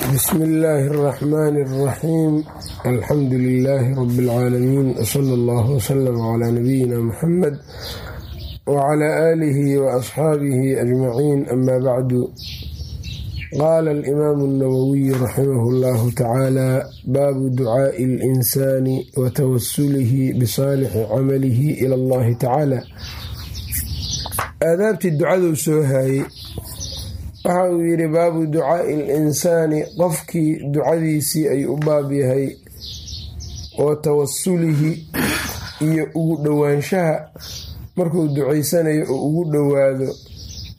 bsmi illaahi اraxmaan اraxiim alxamdu lilaahi rabi اlcaalamiin wsala allah wslm cla nabiyina muxamed wcla aalihi waasxaabihi ajmaciin ama bacdu qaala alimaamu اnawowiy raximah اllahu tacaala baabu ducaaءi اlinsaani wa tawasulihi bisaalixi camalihi ila allahi tacaala aadaabtii ducaduu soo haayey waxa uu yidhi baabu ducaai linsaani qofkii ducadiisii ay u baab yahay wa tawasulihi iyo ugu dhowaanshaha markuu ducaysanayo oo ugu dhowaado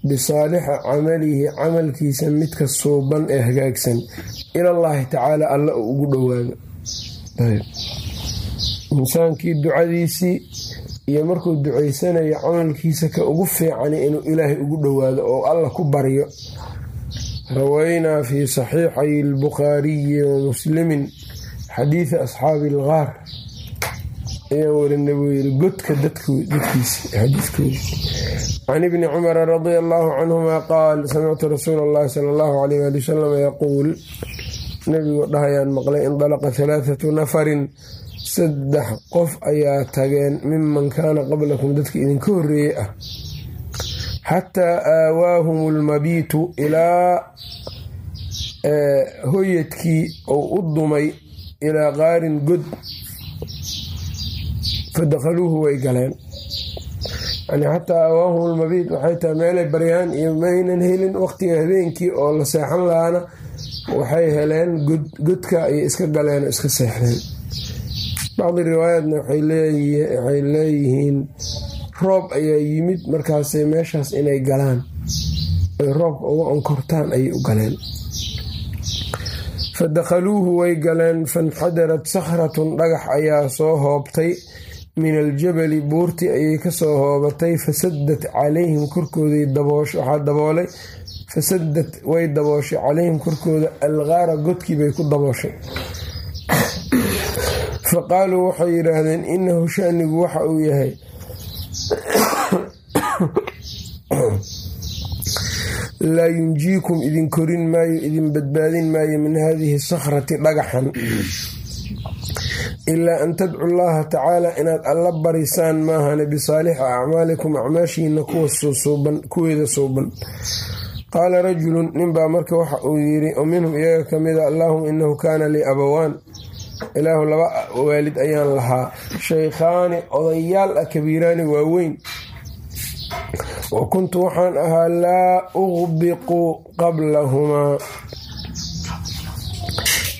bisaalixa camalihi camalkiisa midka suuban ee hagaagsan ilallaahi tacaala alla uu ugu dhowaado. Insaankii ducadiisii iyo markuu ducaysanayo camalkiisa ka ugu fiican inuu ilaahay ugu dhowaado oo alla ku baryo rawaynaa fi saxiixay albukhaariyi wa muslimin xadiida asxaabi algaar ayaan warinay buu yiri godka dadkiisa xadiidkooda can ibni cumara radia allahu canhuma qaal samictu rasuula allahi sala allahu alayh ali wasalam yaquul. Nabigu dhahayaan maqlay indalaqa halaathatu nafarin saddex qof ayaa tageen miman kaana qablakum dadka idinka horreeyey ah. Xataa aawaahum lmabiitu ilaa hoyadkii ou u dumay ilaa qaarin god fadakhaluuhu way galeen. Xataa aawaahum lmabiit waxay tahay meelay baryaan iyo maynan helin waqtiga habeenkii oo la seexan lahaana waxay heleen godka ayay iska galeen oo iska seexdeen bacdi riwaayaatna waxay leeyihiin roob ayaa yimid markaasay meeshaas inay galaan. Ay roobka uga onkortaan ayay u galeen. Fa dakhaluuhu way galeen fanxadarat sakhratun dhagax ayaa soo hoobtay. Min aljabali buurtii ayay ka soo hoobatay fasaddat calayhim korkooday waxaa daboolay fasaddat way dabooshay calayhim korkooda algaara godkii bay ku dabooshay fa qaaluu waxay yidhaahdeen inahu shanigu waxa uu yahay. Laa yunjiikum idin korin maayo idin badbaadin maayo min hadihi sakhrati dhagaxan. Ilaa an tadcu llaha tacaala inaad alla barisaan maahane bisaalixi acmaalikum acmaashiina kuweeda suuban qaala rajulun ninbaa marka waxa uu yiri oo minhum iyaga kamida allaahuma inahu kaana lii abawaan ilaahu laba waalid ayaan lahaa. Shaykhaani odayaal ah kabiiraani waaweyn. Wa kuntu waxaan ahaa laa uqbiqu qablahumaa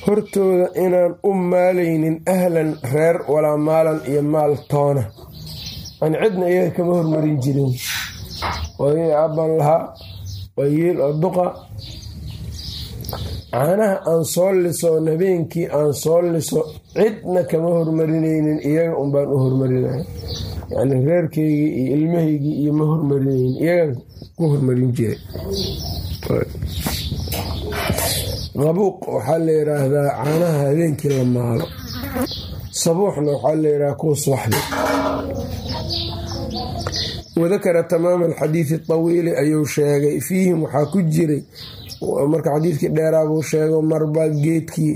hortooda inaan u maalaynin ahlan reer walaa maalan iyo maal toona. An cidna iyaga kama hormarin jirin. Oday aabban lahaa waa yeel oo duqa caanaha aan soo liso oon habeenkii aan soo liso cidna kama hormarinaynin iyaga unbaan u hormarinaya yacni reerkaygii iyo ilmahaygii iyo ma hormarinaynin iyagaan ku hormarin jiray. Qabuuq waxaa la yidhaahdaa caanaha habeenkii la maalo. Sabuuxna waxaa la yidhaha kuwa subaxdi wadakara tamaama alxadiidi tawiili ayuu sheegay. Fiihim waxaa ku jiray marka xadiidkii dheeraabuu sheego marba geedkii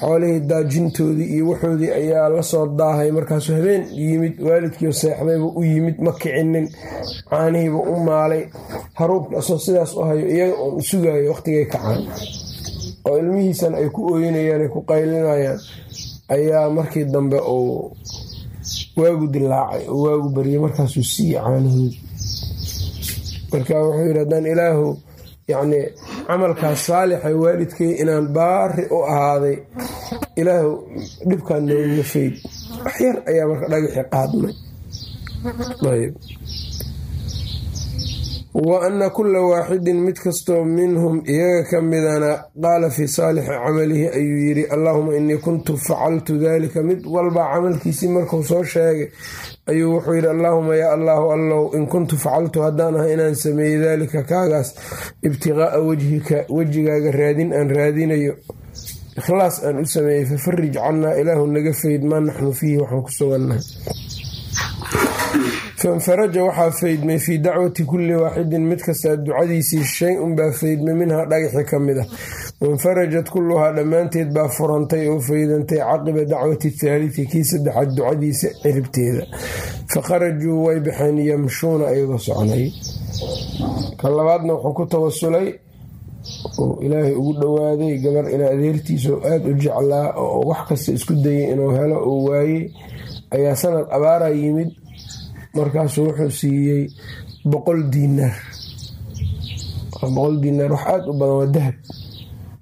xoolihii daajintoodii iyo waxoodii ayaa la soo daahay. Markaasuu habeen yimid waalidkiio seexdaybuu u yimid ma kicinin caanihiibuu u maalay. Haruubka asoo sidaas u hayo iyaga uun sugayo waqtigay kacaan. Oo ilmihiisana ay ku ooyinayaan ay ku qaylinayaan ayaa markii dambe uu waagu dilaacay oo waagu baryay markaasuu siiyey caanahoodi marka wuxuu yidhi haddaan ilaahu yacni camalkaas saalixay waalidkay inaan baari u ahaaday ilaahu dhibkaan nooga fayd waxyar ayaa marka dhagaxi qaadnay wa anna kulla waaxidin mid kastoo minhum iyaga ka midana qaala fii saalixi camalihi ayuu yidhi allaahuma innii kuntu facaltu dalika mid walba camalkiisii markuu soo sheegay ayuu wuxuu yidhi allaahuma yaa allaahu allow in kuntu facaltu haddaan ahay inaan sameeyey daalika kaagaas ibtiqaa'a wejhika wejigaaga raadin aan raadinayo ikhlaas aan u sameeyey fafarij cannaa ilaahu naga fayd maa naxnu fiihi waxaan ku sugannahay fanfaraja waxaa faydmay fii dacwati kulli waaxidin mid kastaa ducadiisii shay unbaa faydmay minhaa dhagaxi ka mid ah. Wanfarajat kulluhaa dhammaanteed baa furantay oo faydantay caqiba dacwati thaalithi kii saddexaad ducadiisa ciribteeda. Fa kharajuu way baxeen yamshuuna ayagoo soconay ka labaadna wuxuu ku tawasulay oo ilaahay ugu dhowaaday gabar ina adeertiisa oo aada u jeclaa oo wax kasta isku dayay inuu helo oo waayey ayaa sanad abaara yimid markaasuu wuxuu siiyey boqol diinaar. Boqol diinaar wax aada u badan waa dahab.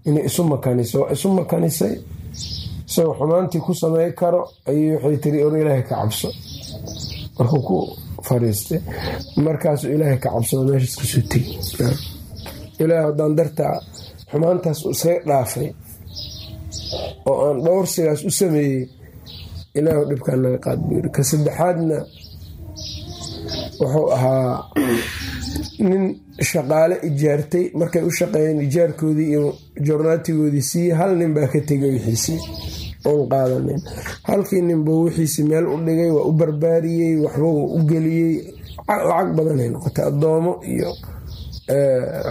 Inay isu makaniso waa isu makanisay isagoo xumaantii ku samey karo ayuu waxay tiri or ilaahay ka cabso. Markuu ku fariistay markaasuu ilaahay ka cabsado meeshaas ka soo tegi. Ilaah haddaan dartaa xumaantaas u iskaga dhaafay oo aan dhowrsigaas u sameeyey ilaahu dhibkaa naga qaad buu yiri ka saddexaadna wuxuu ahaa nin shaqaale ijaartay. Markay u shaqeeyeen ijaarkoodii iyo jornaatigoodii siiye hal nin baa ka tegay wixiisii oon qaadanin. Halkii ninbuu wixiisi meel u dhigay waa u barbaariyey waxba uu u geliyey. Lacag badanay noqotay addoomo iyo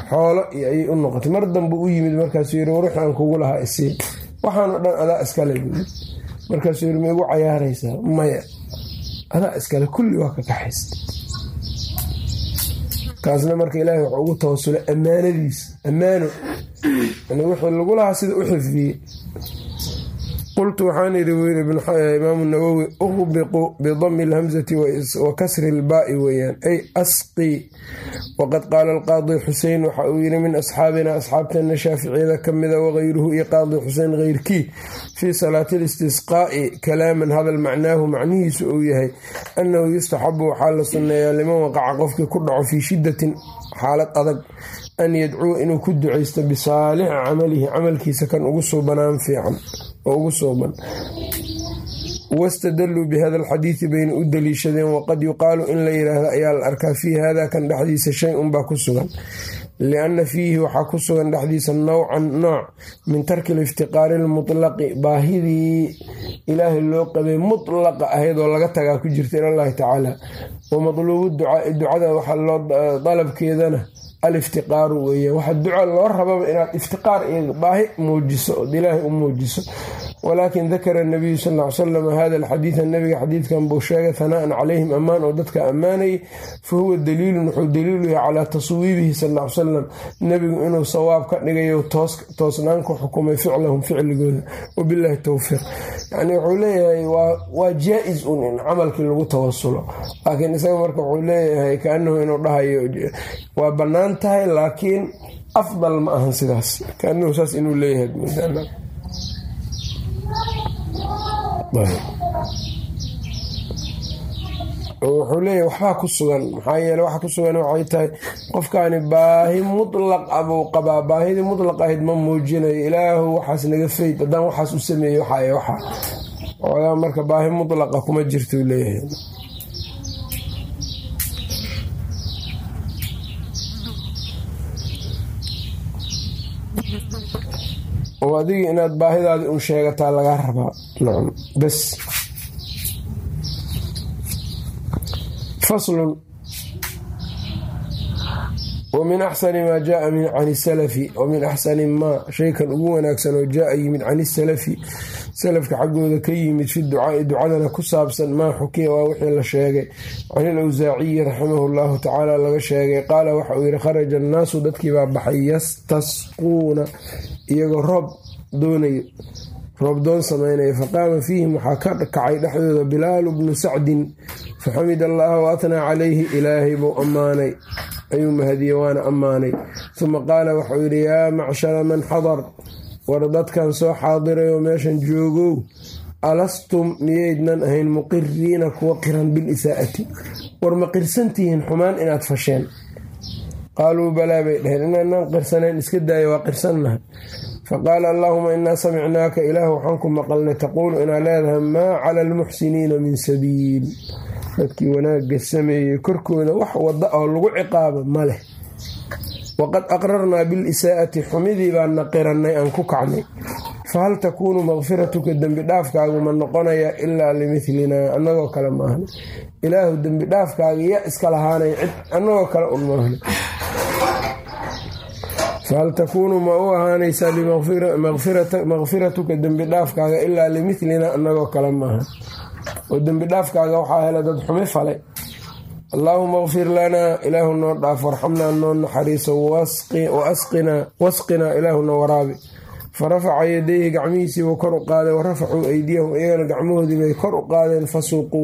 xoolo iyo ayay u noqotay. Mar dambe u yimid markaasuu yiri aan kugu lahaa isii waxaanoo dhan adaa iskale buyi markaasuu yiri ma igu cayaaraysaa? Maya adaa iskale kulli waa ka kaxaysta kaasna marka ilaahay wuxuu ugu tawasulay ammaanadiis ammaano. Wixii lagu lahaa sida u xifdiyey qultu waxaan idhi yiri imaamu nawowi uqbiqu bidami alhamzati wa kasri ilbaai weeyaan ay asqii waqad qaala alqaadi xusein waxa uu yiri min asxaabina asxaabteena shaaficiyada ka mida wagayruhu iyo qaadi xusein keyrkii fii salaati listisqaa'i kalaaman hadal macnaahu macnihiisu uu yahay annahu yustaxabu waxaa la sunneeyaa liman waqaca qofkii ku dhaco fii shiddatin xaalad adag an yadcuu inuu ku ducaysto bisaalixi camalihi camalkiisa kan ugu suubanaan fiican ugu suuban wastadalluu bihada alxadiidi bayna u daliishadeen waqad yuqaalu in la yidhaahdo ayaa la arkaa fii hada kan dhexdiisa shay unbaa ku sugan. Lianna fiihi waxaa ku sugan dhexdiisa nowcan nooc min tarki liftiqaari almutlaqi baahidii ilaahay loo qabay mutlaqa ahayd oo laga tagaa ku jirta ilallahi tacaala. Wa matluubu ducaai ducada waxaa loo dalabkeedana aliftiqaaru weeye. Waxa duca loo rababa inaad iftiqaar iyo baahi muujiso ood ilaahay u muujiso walaakin dakara nabiyu sal ly salam hada alxadiida nabiga xadiidkan buu sheegay hanaan calayhim ammaan oo dadka ammaanayay fa huwa daliilun wuxuu daliilu yahay calaa taswiibihi sal ly salam nebigu inuu sawaab ka dhigayo toosnaan ku xukumay ficlahum ficligooda. Wabilaahi towfiiq yani wuxuu leeyahay waa jaa-is un in camalkii lagu tawasulo. Laakiin isaga marka wuxuu leeyahay kaanahu inuu dhahayo waa bannaan tahay laakiin afdal ma ahan sidaas. Kaanahu saas inuu leeyahay wuxuu leeyahy waxbaa ku sugan. Maxaa yeele waxa ku sugan waxay tahay qofkaani baahi mutlaq a buu qabaa baahidii mutlaq ahayd ma muujinayo. Ilaahu waxaas naga fayd haddaan waxaas u sameeyey waxa. Waxa marka baahi mutlaqa kuma jirtuu leeyahay oo adigii inaad baahidaadii un sheegataa lagaa rabaa. Nacam. Bas faslun. Wa min axsani maa jaaa can isalafi wa axsani maa shaykan ugu wanaagsan oo jaaa yimid can isalafi salafka xaggooda ka yimid fi ducaai ducadana ku saabsan maa xukiya waa wixii la sheegay. Can ilawsaaciyi raximahu llahu tacaala laga sheegay. Qaala waxa uu yihi kharaja annaasu dadkii baa baxay yastasquuna iyagoo roob doonayo roob doon sameynaya faqaama fiihim waxaa ka kacay dhexdooda bilaalu bnu sacdin faxamid allaha wa atnaa calayhi ilaahay buu ammaanay ayuu mahadiyey waana ammaanay. Uma qaala waxau yidhi yaa macshara man xadar war dadkan soo xaadiray oo meeshan joogow alastum miyaydnan ahayn muqiriina kuwa qiran bilisaa'ati war ma qirsantihiin xumaan inaad fasheen qaaluu balaa bay dhaheen inaanaan qirsanayn iska daaya waa qirsannahay faqaala allaahuma inaa samicnaaka ilaah waxaan ku maqalnay taquulu inaa leedahay maa cala almuxsiniina min sabiil dadkii wanaagga sameeyey korkooda wax wada oo lagu ciqaabo ma leh waqad aqrarnaa bilisaa'ati xumidii baana qirannay aan ku kacnay fahal takuunu makfiratuka dembi dhaafkaagu ma noqonaya ilaa limithlinaa annagoo kale maahna ilaahu dembi dhaafkaaga yaa iska lahaanay cid annagoo kale un maahna fahal takuunu ma u ahaanaysaa bimakfiratuka dembi dhaafkaaga ilaa limilina anagoo kale maaha oo dembi dhaafkaaga waxaa hela dad xumi falay allaahuma kfir lanaa ilaahu noo dhaaf warxamnaa noo naxariiso wasqinaa ilaahuna waraabi farafaca yadayhi gacmihiisiibuu kor u qaaday warafacuu aydiyahum iyagana gacmahoodii bay kor u qaadeen fasuquu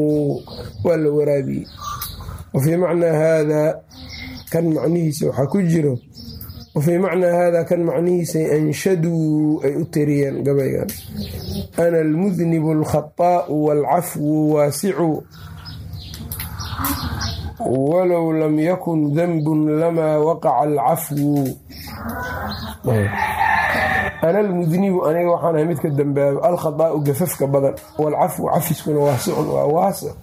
waa la waraabiyey wafii macnaa haadaa kan macnihiisa waxaa ku jiro wafii macnaa haadaa kan macnihiisay anshaduu ay u tiriyeen gabaygan ana almudnibu alkhataa'u waalcafwu waasicu walow lam yakun danbun lamaa waqaca alcafwu ana almudnibu aniga waxaan ahay midka dambaabo alkhadaa'u gafafka badan waalcafwu cafiskuna waasicun waa waasic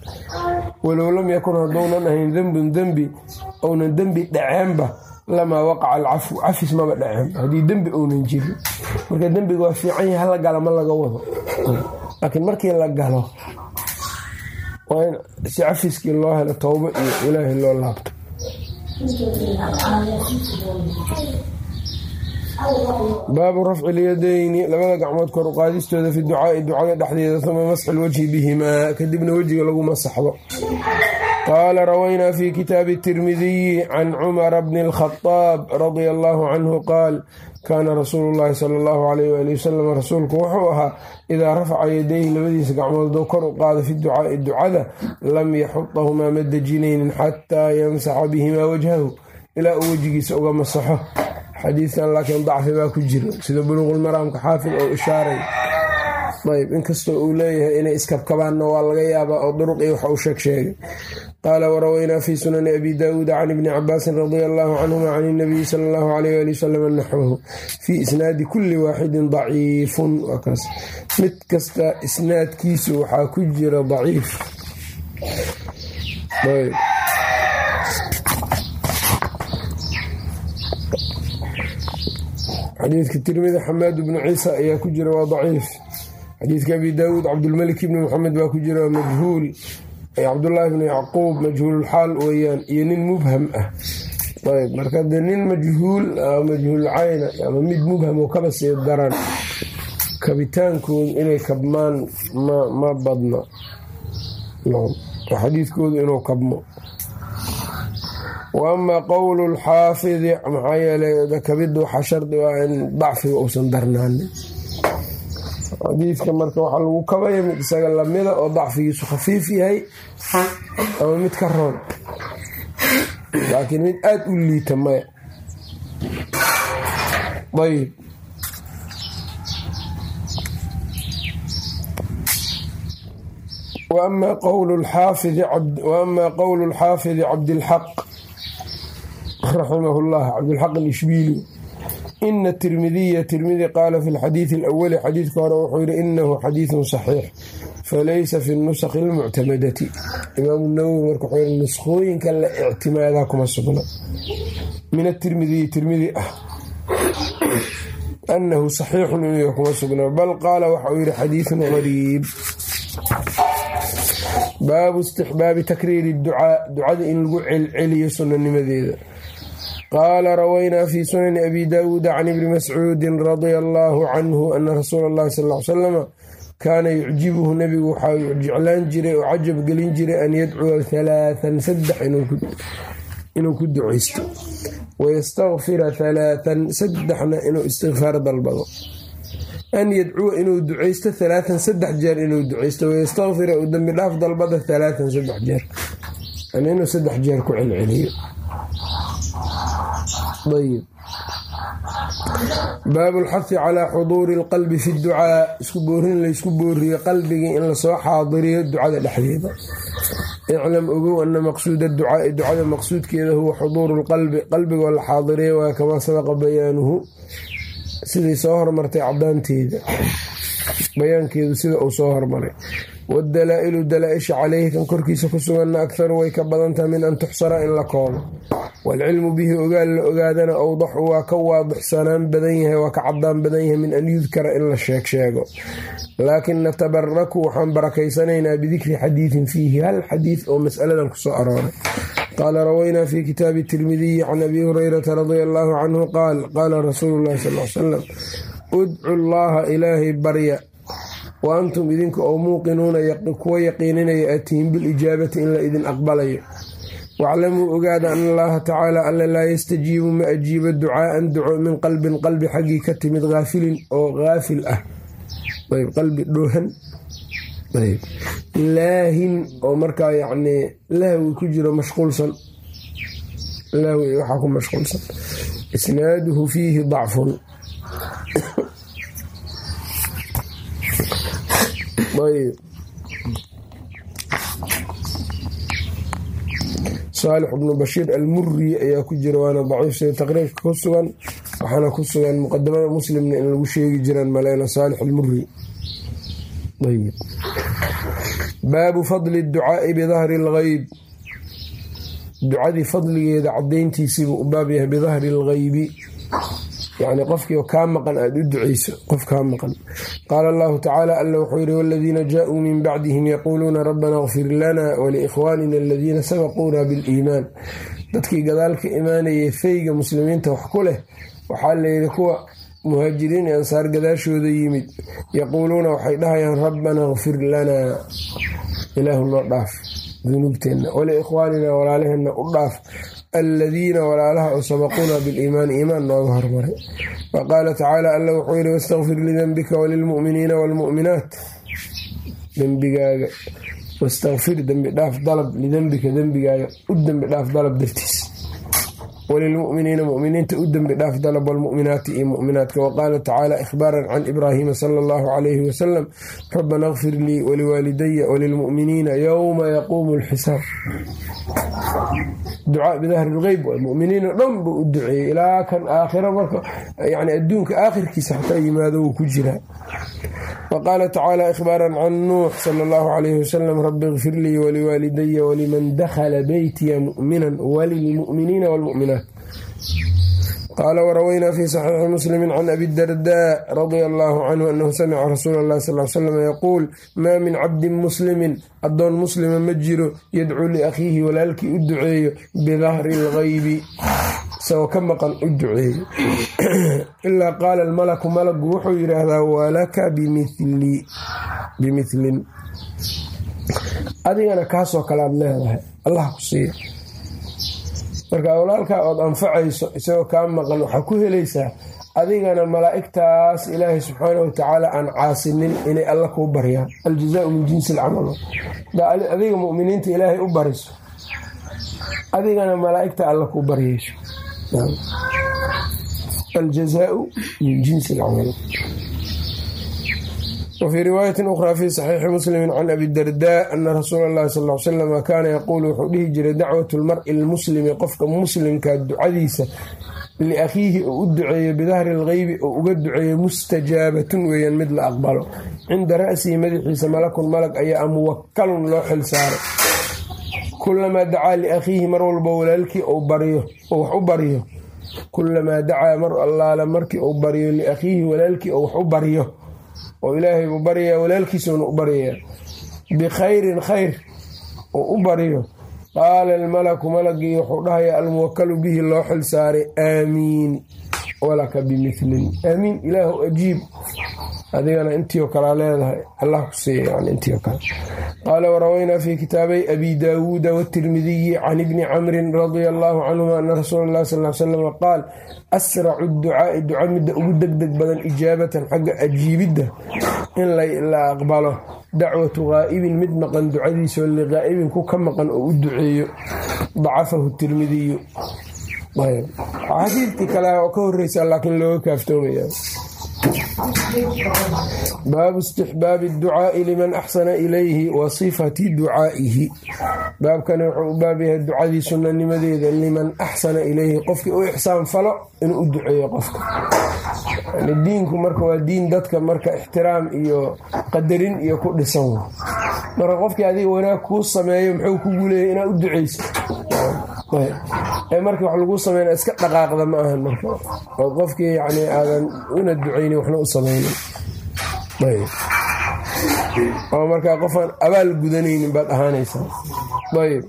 walow lam yakun hadduunan ahayn dembun dembi ounan dembi dhaceenba lamaa waqaca alcafwu cafis maba dhaceen haddii dembi ounan jirin marka dembiga waa fiican yahay hala gala ma laga wado. Laakiin markii la galo waa in si cafiskii loo helo towbo iyo ilaahay loo laabto. Baabu rafci lyadayni labada gacmood kor u qaadistooda fi ducaai ducada dhexdeeda uma masxi lwajhi bihimaa kadibna wejiga lagu masaxdo qaala rawaynaa fi kitaabi tirmidiyi can cumara bni alkhadaab radia allaahu canhu qaal kaana rasuulu llaahi sala allahu alayh waali wasalam rasuulku wuxuu ahaa idaa rafaca yadayhi labadiisa gacmood doo kor u qaado fi ducaai ducada lam yaxudahumaa ma dejinaynin xataa yamsaxa bihimaa wajhahu ilaa uu wejigiisa uga masaxo xadiidkan laakiin dacfi baa ku jiro sida buluuqulmaraamka xaafid oo ishaaray ayb inkastoo uu leeyahay inay iskabkabaanna waa laga yaabaa oo duruq iyo wax uu sheeg sheegay. Qaala warawaynaa fi sunani abi daawuuda can ibni cabaasin radia allaahu canhuma can inabiyi sala allahu alayh ali wasalam naxwahu fii isnaadi kulli waaxidin daciifun waa kaas. Mid kasta isnaadkiisu waxaa ku jira daciif. Xadiidka tirmidi xamaad bnu ciisa ayaa ku jira waa daciif xadiidka abi daawuud cabdulmalik ibni maxamed baa ku jira majhuul. Cabdulaahi bni yacquub majhuululxaal weyaan iyo nin mubham ah. Ayb marka de nin majhuul majhuul cayna ama mid mubham oo kaba sii daran kabitaankoodu inay kabmaan ma badna xadiidkoodu inuu kabmo. Wa amaa qowlu lxaafidi maxaa yeelay kabidda waxaa shardi ah in dacfiga uusan darnaanin xadiidka marka waxaa lagu kabaya mid isaga lamida oo dacfigiisu khafiif yahay ama mid ka roon. Laakiin mid aada u liita maya ayb wa amaa qowlu lxaafidi cabdilxaq raximah llah cabdilxaq alishbiili ina tirmidiya tirmidi qaala fi lxadiidi alawali xadiidka hore wuxuu yihi inahu xadiidun saxiix falaysa fi nusakhi almuctamadati imaamu nawowi marka wuxuu yihi nuskhooyinka la ictimaadaa kuma sugna min atirmidiyi tirmidi ah anahu saxiixun inuu kuma sugna bal qaala waxauu yihi xadiidun gariib baabu istixbaabi takriiri ducaa ducada in lagu celceliyo sunanimadeeda qaala rawaynaa fi sunani abi daawuuda can ibni mascuudin radia allaahu canhu ana rasuula allahi sal l salama kaana yucjibuhu nebigu waxaa jeclaan jiray oo cajab gelin jiray an yadcuwa halaathan saddex inuu ku ducaysto wayastakfira halaathan saddexna inuu istikfaar dalbado an yadcuwa inuu ducaysto halaathan saddex jeer inuu ducaysto wayastakfira uu dembi dhaaf dalbada halaathan saddex jeer inuu saddex jeer ku celceliyo baabu lxahi calaa xuduuri alqalbi fi ducaa. Isku boorin laysku booriyo qalbigii in la soo xaadiriyo ducada dhexdeeda. Iclam ogow ana maqsuuda ducaai ducada maqsuudkeeda huwa xuduuru lqalbi qalbigoo la xaadiriya waa kamaa sabaqa bayaanuhu. Sidai soo hormartay cadaanteeda bayaankeedu sida uu soo hormaray wadalaa-ilu dalaa-isha kan korkiisa ku suganna akharu way ka badantaha min an tuxsara in la koobo waalcilmu bihi ogaal la ogaadana awdaxu waa ka waadixsanaan badan yahay waa ka cadaan badan yahay min an yudkara in la sheeg sheego laakin natabaraku waxaan barakaysanaynaa bidikri xadiidin fiihi hal xadiid oo masaladan ku soo arooray qaala rawaynaa fi kitaabi tirmidiyi can abi hurayrata radia allaahu canhu qaal qaala rasuulu llahi sal l salam udcu llaha ilaahay barya wa antum idinka oo muuqinuuna kuwa yaqiininaya aatihin bilijaabati in la idin aqbalayo waclamuu ogaada ana allaha tacaala alla laa yastajiibu ma ajiibo ducaaan duco min qalbin qalbi xaggii ka timid haafilin oo haafil ah qalbi dhoohan laahin oo markaa yacnii lahwi ku jiro mashquulsan lahwi waxaa ku mashquulsan isnaaduhu fiihi dacfun ayb saalix bnu bashiir almuri ayaa ku jira waana daciif sida taqriibka ku sugan waxaana ku sugan muqadamada muslimna in lagu sheegi jiraan maleyna saalix almuri baabu fadli ducaai bidahri algeyb ducadii fadligeeda cadayntiisiibuu u baab yahay bidahri algeybi yacni qofkii kaa maqan aada u duceyso qof kaa maqan. Qaala allahu tacaala alla wuxuu yidhi waladiina jaauu min bacdihim yaquuluuna rabbana kfir lana waliikhwaanina aladiina sabaquuna biliimaan. Dadkii gadaalka imaanayay feyga muslimiinta wax ku leh waxaa layidhi kuwa muhaajiriin ee ansaar gadaashooda yimid yaquuluuna waxay dhahayaan rabbana kfir lanaa ilaahu noo dhaaf dunuubteenna waliikhwaanina walaalaheenna u dhaaf aladiina walaalaha oo sabaquuna biliimaani iimaan nooga hormaray wa tacaala alla wuxuu yidhi wastakfir lidenbika walilmu'miniina waalmu'minaat dembigaaga wastakfir dembi dhaaf dalab lidembika dembigaaga u dembi dhaaf dalab dartiis walilmu'miniina mu'miniinta u dembi dhaaf dalab walmu'minaati iyo mu'minaadka. Waqaala tacaala ikhbaaran can ibraahiima sala allahu calayhi wasalam rabbana kfir lii waliwaalidaya walilmu'miniina yowma yaquumu alxisaab ducaa bidahri lgeyb waa muminiin oo dhan buu u duceeyey ilaa kan aakhiro marka yani adduunka aakhirkiisa ku jiraa wa qaala tacaala ikhbaaran can nuux sala allahu calayhi wasalam rabbi ikfir lii waliwaalidaya waliman dakhala beytiya mu'minan walilmu'miniina waalmu'minaat qaala warawaynaa fi saxiixi muslimi can abi dardaa radia allaahu canhu anahu samica rasuula allahi sal slam yaquul maa min cabdin muslimin addoon muslima ma jiro yadcuu liakhiihi walaalkii u duceeyo bidahri lgaybi isagoo ka maqan u duceeyo ilaa qaala almalaku malagu wuxuu yidhaahdaa walaka bimilin adigana kaasoo kale aad leedahay. Allah ku siiya marka walaalkaa ood anfacayso isagoo kaa maqan waxaa ku helaysaa adigana malaa'igtaas ilaahay subxaanah watacaala aan caasinin inay alla kuu baryaan aljazaau min jinsi alcamal. Adiga muminiinta ilaahay u bariso. Adigana malaa'igta alla kuu baryayso aljazaau min jinsi alcamal wfii riwaayati ukhraa fi saxiixi muslimi can abi dardaa ana rasuula allahi sal salam kaana yaquulu wuxuu dhihi jiray dacwatu lmari lmuslimi qofka muslimka ducadiisa liakhiihi oo u duceeyo bidahri lgeybi oo uga duceeyo mustajaabatun weeyaan mid la aqbalo cinda ra'sihi madaxiisa malakun malag ayaa muwakalun loo xil saaray kulamaa dacaa liakhiihi mar walba walaalkii ou baryo oo wax u baryo kulamaa dacaa mar allaala markii uu baryo liakhiihi walaalkii oo wax u baryo oo ilaahay buu baryayaa walaalkiisuuna u baryayaa bikhayrin khayr oo u baryo qaala almalaku malagii wuxuu dhahayaa almuwakalu bihi loo xil saaray aamiin walaka bimilin aamiin ilaahu ajiib adigana intiio kalea leedahay. Allah ku siiya yani intiio kale qaala warawaynaa fi kitaabay abi daawuuda watirmidiyi can ibni camrin radia allaahu canhuma ana rasuula allahi sal salam qaal asracu ducaai duca midda ugu degdeg badan ijaabatan xagga ajiibidda in la aqbalo. Dacwatu qaa'ibin mid maqan ducadiisoo liqaa'ibin ku ka maqan oo u duceeyo. Dacafahu tirmidiyu xadiidkii kale oo ka horeysa laakiin looga kaaftoomaya baabu istixbaabi ducaai liman axsana ilayhi wa sifati ducaa'ihi. Baabkani wuxuu u baab yahay ducadii sunanimadeeda liman axsana ilayhi qofkii u ixsaan falo inuu u duceeyo qofka. Yani diinku marka waa diin dadka marka ixtiraam iyo qadarin iyo ku dhisan. Marka qofkii adiga wanaag kuu sameeyo muxuu kugu leeyay inaad u duceyso ee markii wax lagu sameyna iska dhaqaaqda ma ahan marka. Oo qofkii yani aadan una duceynin waxna u sameynin oo markaa qofaan abaal gudanaynin baad ahaanaysaa. Ayb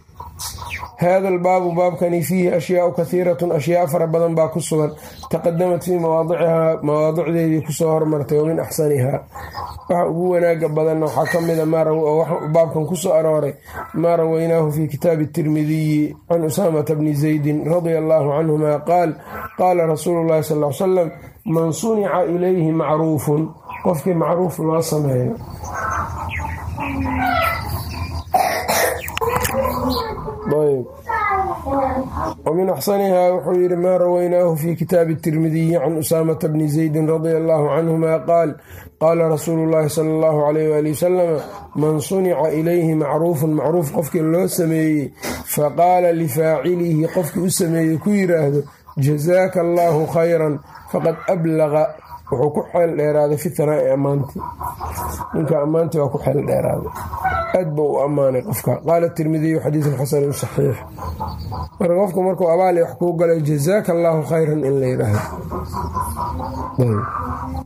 hada albaabu baabkani fiihi ashyaau kahiiratun ashyaa fara badan baa ku sugan taqadamat fii mawaadicihaa mawaadicdeedii ku soo hormartay wa min axsanihaa waxa ugu wanaaga badanna waxaa ka mida baabkan ku soo arooray maa rawaynaahu fi kitaabi tirmidiyi can usaamata bni zaydin radia allaahu canhuma qaal qaala rasuulu llahi sal l salam man sunica ilayhi macruufun qofkii macruuf loo sameeyo wmin axsanihaa wuxuu yidhi maa rawaynaahu fi kitaabi tirmidiyi can usaamata bni zaydin radia allaahu canhuma qaal qaala rasuulu llaahi sala allahu alayh waali wasalama man sunica ilayhi macruufun macruuf qofkii loo sameeyey faqaala lifaacilihi qofkii u sameeyey ku yiraahdo jazaaka allaahu khayran faqad ablaqa wuxuu ku xeel dheeraaday fi thanaa'i ammaantii. Ninka ammaantii waa ku xeel dheeraaday. Aad ba u ammaanay qofka. Qaala tirmidiyu xadiidun xasanun saxiix. Marka qofku markuu abaali wax kuu galay jazaaka allaahu khayran in la yidhaahdo.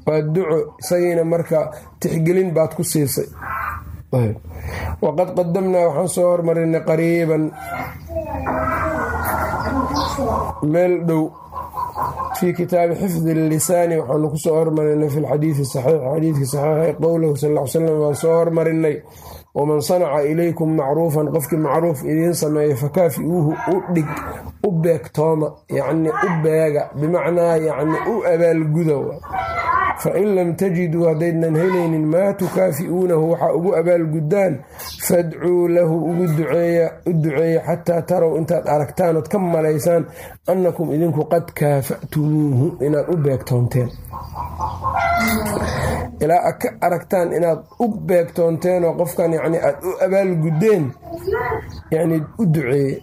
Waa duco isagiina marka tixgelin baad ku siisay. Waqad qadamnaa waxaan soo hormarinay qariiban. Meel dhow fii kitaabi xifdi lisaani waxaanu ku soo hormarinay fi lxadiidi saxiix xadiidkii saxiixa qowlahu sal l slam waan soo hormarinay. Waman sanaca ilaykum macruufan qofkii macruuf idiin sameeya fakaafi-uuhu u dhig u beegtooma yacni u beega bimacnaa yacni u abaalguda fain lam tajiduu haddaydnan helaynin maa tukaafi'uunahu waxaa ugu abaalguddaan fadcuu lahu ugu u duceeya xataa tarow intaad aragtaan ood ka malaysaan annakum idinku qad kaafa'tumuuhu inaad u beegtoonteen ilaa ad ka aragtaan inaad u beegtoonteen oo qofkan yani aad u abaalguddeen yani u duceeye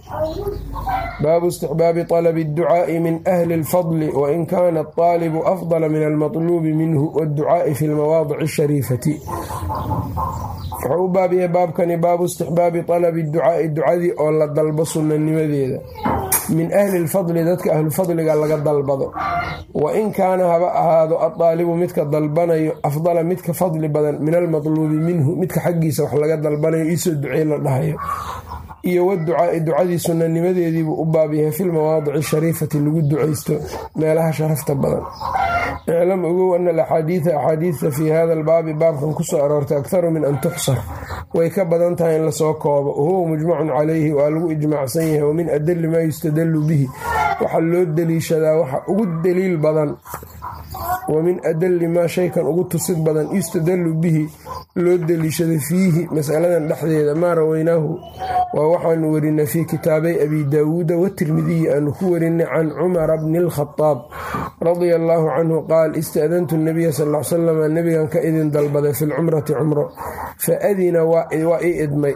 baabu istixbaabi talabi adducaa'i min ahli alfadli wain kaana alطaalibu afdala min almatluubi minhu waadducaa'i fi lmawaadici ashariifati wuxuu u baab yahay baabkani baabu istixbaabi talabi ducaa'i ducadii oo la dalbo sunnanimadeeda min ahli lfadli dadka ahlufadliga laga dalbado. Wa in kaana haba ahaado adaalibu midka dalbanayo afdala midka fadli badan min almatluubi minhu midka xaggiisa wax laga dalbanayo iisoo ducey la dhahayo. Iyo waducaai ducadii sunanimadeediibuu u baab yahay fi lmawaadici shariifati lagu ducaysto meelaha sharafta badan iclam ogow ana alaxaadiida axaadiidta fii hada albaabi baabkan ku soo aroortay akharu min an tuxsar way ka badan tahay in la soo koobo wahuwa mujmacun calayhi waa lagu ijmaacsan yahay wa min adali maa yustadalu bihi waxaa loo daliishadaa waxa ugu daliil badan wa min adali maa shaykan ugu tusid badan yustadalu bihi loo daliishaday fiihi masaladan dhexdeeda maa rawaynaahu. Waa waxaanu warinay fii kitaabay abi daawuuda watirmidiyi aanu ku warinay can cumara bni alkhadaab radia allaahu canhu qaal istaadantu nabiya sal l salam nebigan ka idin dalbaday fi lcumrati cumro fa adina waa ii idmay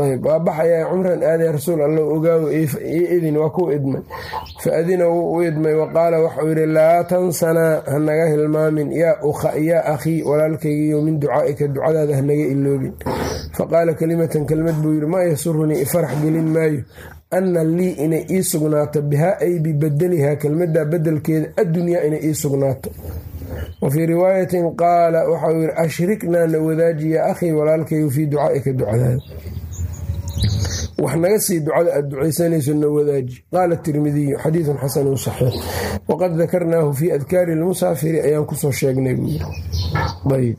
ayb waa baxayaa cumran aaday rasuul alla ogaawo ii idin waa ku idmay. Fa adina wuu u idmay wa qaala waxau yidhi laa tansanaa hanaga hilmaamin. Yaa akhii walaalkaygiiyo min ducaa'ika ducadaada hanaga iloobin. Faqaala kalimatan kelmad buu yidhi maa yasurunii ifarax gelin maayo. Anna lii inay ii sugnaato bihaa ay bibadelihaa kelmaddaa bedelkeeda addunyaa inay ii sugnaato. Wa fii riwaayatin qaala waxau yidhi ashriknaa na wadaaji yaa akhii walaalkayu fii ducaa'ika ducadaada wax naga sii ducada aad ducaysanayso na wadaaji. Qaala tirmidiyu xadiidun xasanun saxiix. Waqad dakarnaahu fii adkaari lmusaafiri ayaan ku soo sheegnay buu yiri ayb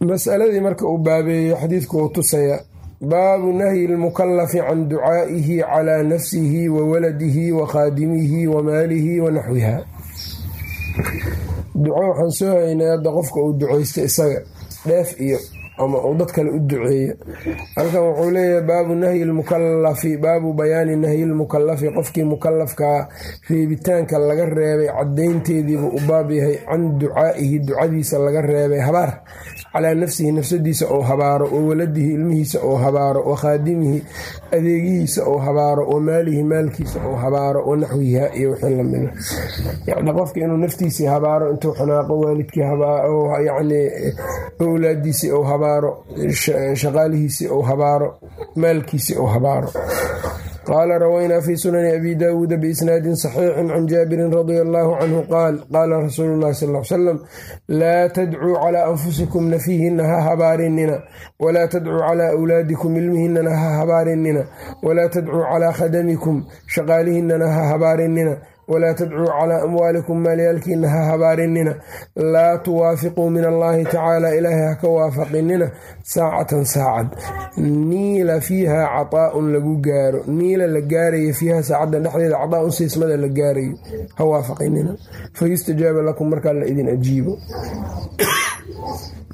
masaladii marka uu baabeeyey xadiidku uu tusaya baabu nahyi lmukalafi can ducaa'ihi calaa nafsihi wa waladihi wa khaadimihi wa maalihi wa naxwiha duco waxaan soo haynay hadda qofka uu ducaysto isaga dheef iyo ama uu dad kale u duceeyo halkan wuxuu leeyahay baabu nahyi lmukalafi baabu bayaani nahyi lmukalafi qofkii mukalafkaa reebitaanka laga reebay cadaynteediibuu u baab yahay can ducaa'ihi ducadiisa laga reebay habaar. Calaa nafsihi nafsadiisa ou habaaro wa waladihi ilmihiisa ou habaaro wa khaadimihi adeegihiisa ou habaaro wa maalihi maalkiisa ou habaaro wa naxwiha iyo wixii lamida yani qofka inuu naftiisii habaaro intuu xanaaqo waalidkii yani owlaadiisii ou habaaro shaqaalihiisii ou habaaro maalkiisii ou habaaro. Qaala rawaynaa fi sunani abi daawuuda biisnaadin saxiixin can jaabirin radia allaahu canhu qaal qaala rasuulu llahi sal l salam laa tadcuu calaa anfusikum nafihinna ha habaarinina walaa tadcuu calaa awlaadikum ilmihinnana ha habaarinina walaa tadcuu calaa khadamikum shaqaalihinnana ha habaarinina walaa tadcuu calaa amwaalikum maalyaalkiina ha habaarinina laa tuwaafiquu min allaahi tacaala ilaahay ha ka waafaqinina saacatan saacad niila fiiha caطaa'un lagu gaaro niila la gaarayo fiiha saacadda dhexdeeda caطaa'un siismada la gaarayo ha waafaqinina fayustajaaba lakum markaa la idin ajiibo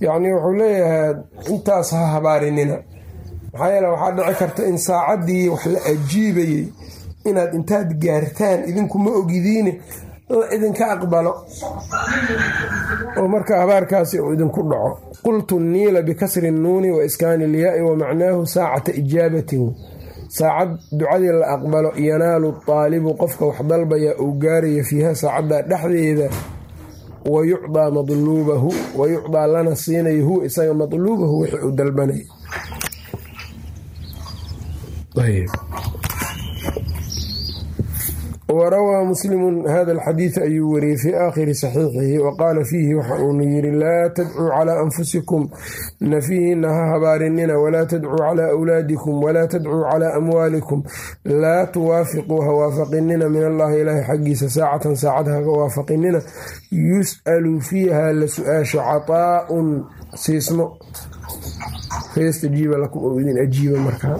yacnii wuxuu leeyahay intaas ha habaarinina maxaa yeele waxaa dhici karta in saacaddii wax la ajiibayey inaad intaad gaartaan idinkuma ogidiine la idinka aqbalo. Oo marka habaarkaasi uu idinku dhaco. Qultu niila bikasri nuuni wa iskaani ilyaai wa macnaahu saacata ijaabatin saacad ducadii la aqbalo yanaalu daalibu qofka wax dalbaya uu gaaraya fiiha saacadda dhexdeeda. Wa yucdaa madluubahu wa yucdaa lana siinayo hu isaga madluubahu wixii uu dalbanaya warawaa muslimu hada alxadiid ayuu wariyey fii aakhiri saxiixihi wa qaala fiihi waxa uunu yiri laa tadcuu calaa anfusikum nafihinna ha habaarinina walaa tadcuu calaa awlaadikum walaa tadcuu calaa amwaalikum laa tuwaafiquu ha waafaqinina min allahi ilaahi xaggiisa saacatan saacad haga waafaqinina yus'alu fiiha la su'aasho caطaa'un siismo fayastajiiba lakum idin ajiiba markaa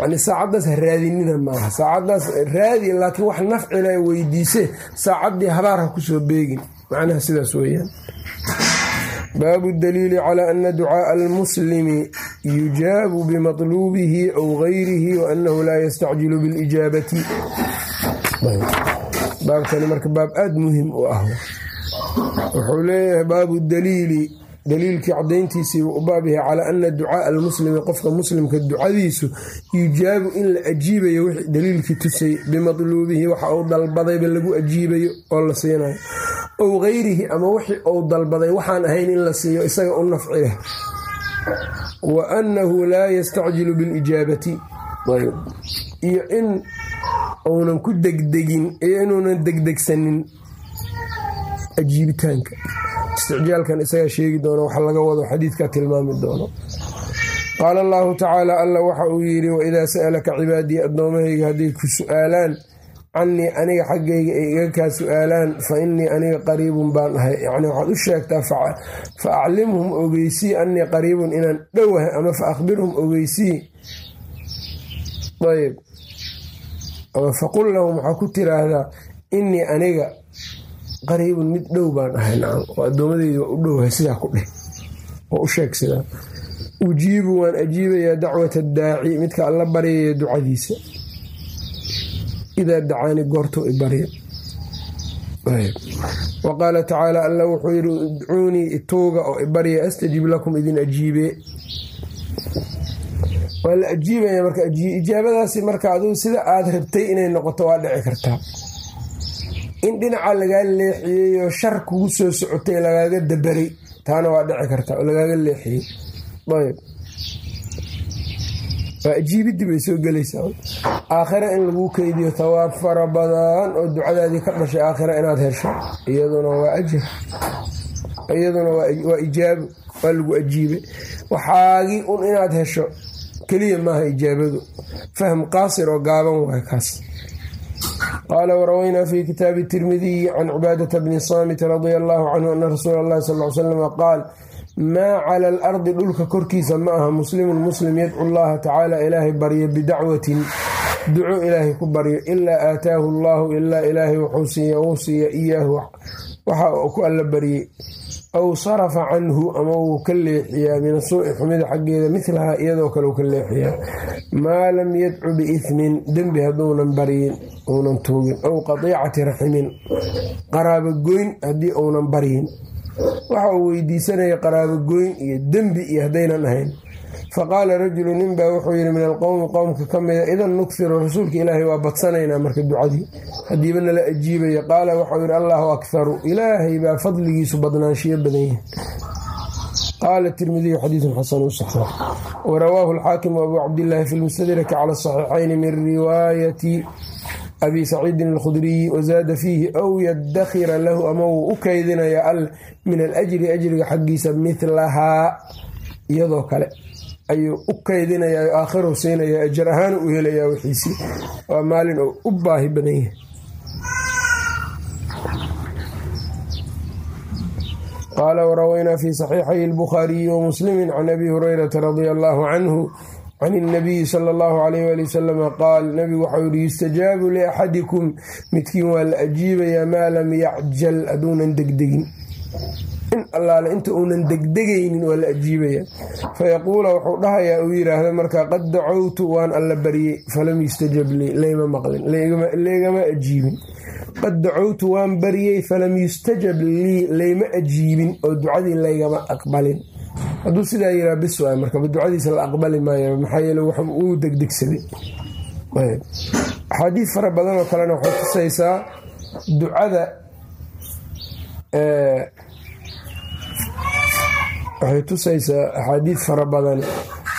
yani saacaddaas ha raadinina maaha. Saacaddaas raadi laakiin wax nafcila weydiise saacaddii habaar ha ku soo beegin. Macnaha sidaas weeyaan. Baabu daliili calaa ana ducaaa almuslimi yujaabu bimatluubihi aw gayrihi wa laa yastacjilu bilijaabati. Baabkani marka baab aada muhiim u ah. Wuxuu leeyahay baabu daliili daliilkii cadayntiisiibuu u baab yahay calaa ana ducaaa almuslimi qofka muslimka ducadiisu yujaabu in la ajiibayo wixii daliilkii tusay bimatluubihi waxa uu dalbadayba lagu ajiibayo oo la siinayo. Ow gayrihi ama wixii uu dalbaday waxaan ahayn in la siiyo isaga u nafci leh. Wa annahu laa yastacjilu bilijaabati. Iyo in uunan ku degdegin iyo inuunan degdegsanin ajiibitaanka isticjaalkan isagaa sheegi doono wax laga wado xadiidkaa tilmaami doono. Qaala allaahu tacaala alla waxa uu yidhi waidaa sa'alaka cibaadii addoommahayga hadday ku su'aalaan cannii aniga xaggayga ay iga kaa su'aalaan fa innii aniga qariibun baan ahay. Yacni waxaad u sheegtaa fa aclimhum ogeysii annii qariibun inaan dhowahay ama fa akhbirhum ogeysii. Ayb ama faqul lahum waxaa ku tiraahdaa innii aniga qariibun mid dhow baan ahay nacam oo addoommadeyda waa u dhowahay sidaa ku dheh oo u sheeg sidaa. Ujiibu waan ajiibayaa dacwata daaci midka alla baryaya ducadiisa. Idaa dacaani goortuu i barya wa qaala tacaala alla wuxuu yidhi idcuunii ituuga oo ibarya astajib lakum idin ajiibee waa la ajiibaya marka ijaabadaasi marka adigu sida aada rabtay inay noqoto waa dhici kartaa in dhinaca lagaa leexiyey oo shar kugu soo socotay lagaaga dabaray taana waa dhici kartaa oo lagaaga leexiyey ayb waa ajiibidii bay soo gelaysaa. Aakhira in lagu keydiyo tawaab fara badan oo ducadaadii ka dhashay aakhira inaad hesho iyaduna waa ajir. Iyaduna waa ijaabo waa lagu ajiibay waxaagii un inaad hesho keliya maaha ijaabadu. Fahm qaasir oo gaaban waay kaas qaala warawaynaa fi kitaabi tirmidiyi can cibaadata bni saamit radia allaahu canhu ana rasuula allahi sal l salam qaal maa cala alardi dhulka korkiisa ma aha muslimun muslim yadcu llaha tacaala ilaahay baryo bidacwatin duco ilaahay ku baryo ilaa aataahu allaahu ilaa ilaahay wuxuu siiya uu siiya iyaahu waxa uu ku alla baryey aw sarafa canhu ama wuu ka leexiyaa min asuuci xumida xaggeeda milahaa iyadoo kale uu ka leexiyaa maa lam yadcu biithmin dembi hadduunan baryin uunan tuugin aw qadiicati raximin qaraabogoyn haddii uunan baryin waxa uu weydiisanaya qaraabogoyn iyo dembi iyo haddaynan ahayn faqaala rajulu nin baa wuxuu yidhi min alqowmi qowmka ka mida idan nugfiru rasuulka ilaahay waa badsanaynaa marka ducadii haddiiba nala ajiibayo qaala waxau yidhi allaahu akharu ilaahay baa fadligiisu badnaanshiyo badan yahay. Qaala tirmidiyu xadiidun xasanu saxiix. Warawaahu alxaakimu abu cabdillaahi fi lmustadraki cala asaxiixayni min riwaayati abi saciidin alkhudriyi wazaada fiihi aw yadakhira lahu ama wuu u kaydinaya al min alajri ajriga xaggiisa milahaa iyadoo kale ayuu u kaydinaya aakhiru siinaya ajar ahaan u helaya wixiisii waa maalin oo u baahi badan yahay. Qaala warawaynaa fi saxiixay albukhaariyi wamuslimi can abi hurayrata radia allaahu canhu can اnabiyi sala اllahu alayh wali wasalama qaal nabigu waxau yihi yustajaabu liaxadikum midkiin waa la ajiibayaa maa lam yacjal hadduunan degdegin in allaale inta uunan degdegaynin waa la ajiibaya fayaquula wuxuu dhahayaa uu yiraahda markaa qad dacowtu waan alla baryey falam yustajab lii layma maqlin laygama ajiibin. Qad dacowtu waan baryey falam yustajab lii layma ajiibin oo ducadii laygama aqbalin. Hadduu sidaa yiraa bis waay markaba ducadiisa la aqbali maaya maxaa yeele wax uu degdegsaday. Axaadiid fara badan oo kalena waxay tusaysaa ducada waxay tusaysaa axaadiid fara badan.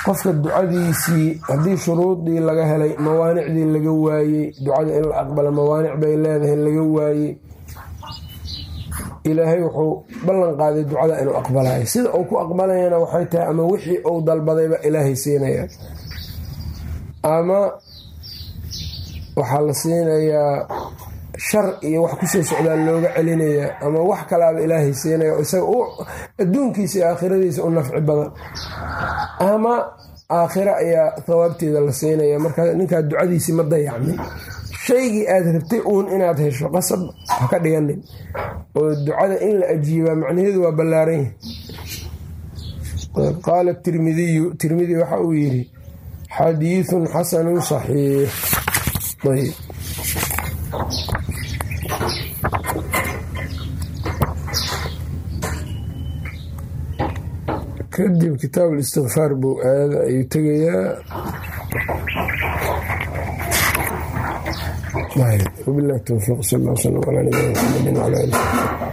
Qofka ducadiisii haddii shuruudii laga helay mawaanicdii laga waayey ducada in la aqbalo mawaanic bay leedahay laga waayey ilaahay wuxuu ballan qaaday ducada inuu aqbalayo sida uu ku aqbalayana waxay tahay ama wixii uu dalbadayba ilaahay siinaya ama waxaa la siinayaa shar iyo wax ku soo socdaa looga celinayaa ama wax kalaaba ilaahay siinaya isaga adduunkiisa iyo aakhiradiisa u nafci badan. Ama aakhiro ayaa thawaabteeda la siinaya markaa ninkaa ducadiisii ma dayacmin. Shaygii aad rabtay uun inaad hesho qasab ha ka dhiganin. Oo ducada in la ajiibaa macnaheedu waa ballaaran yahay. Qaala tirmidiyu tirmidi waxa uu yidhi xadiidun xasanun saxiix kadib kitaab listikfaar buu aada ayuu tegayaa. Wabilah towfiiq sal sl ala nabina mxamedi l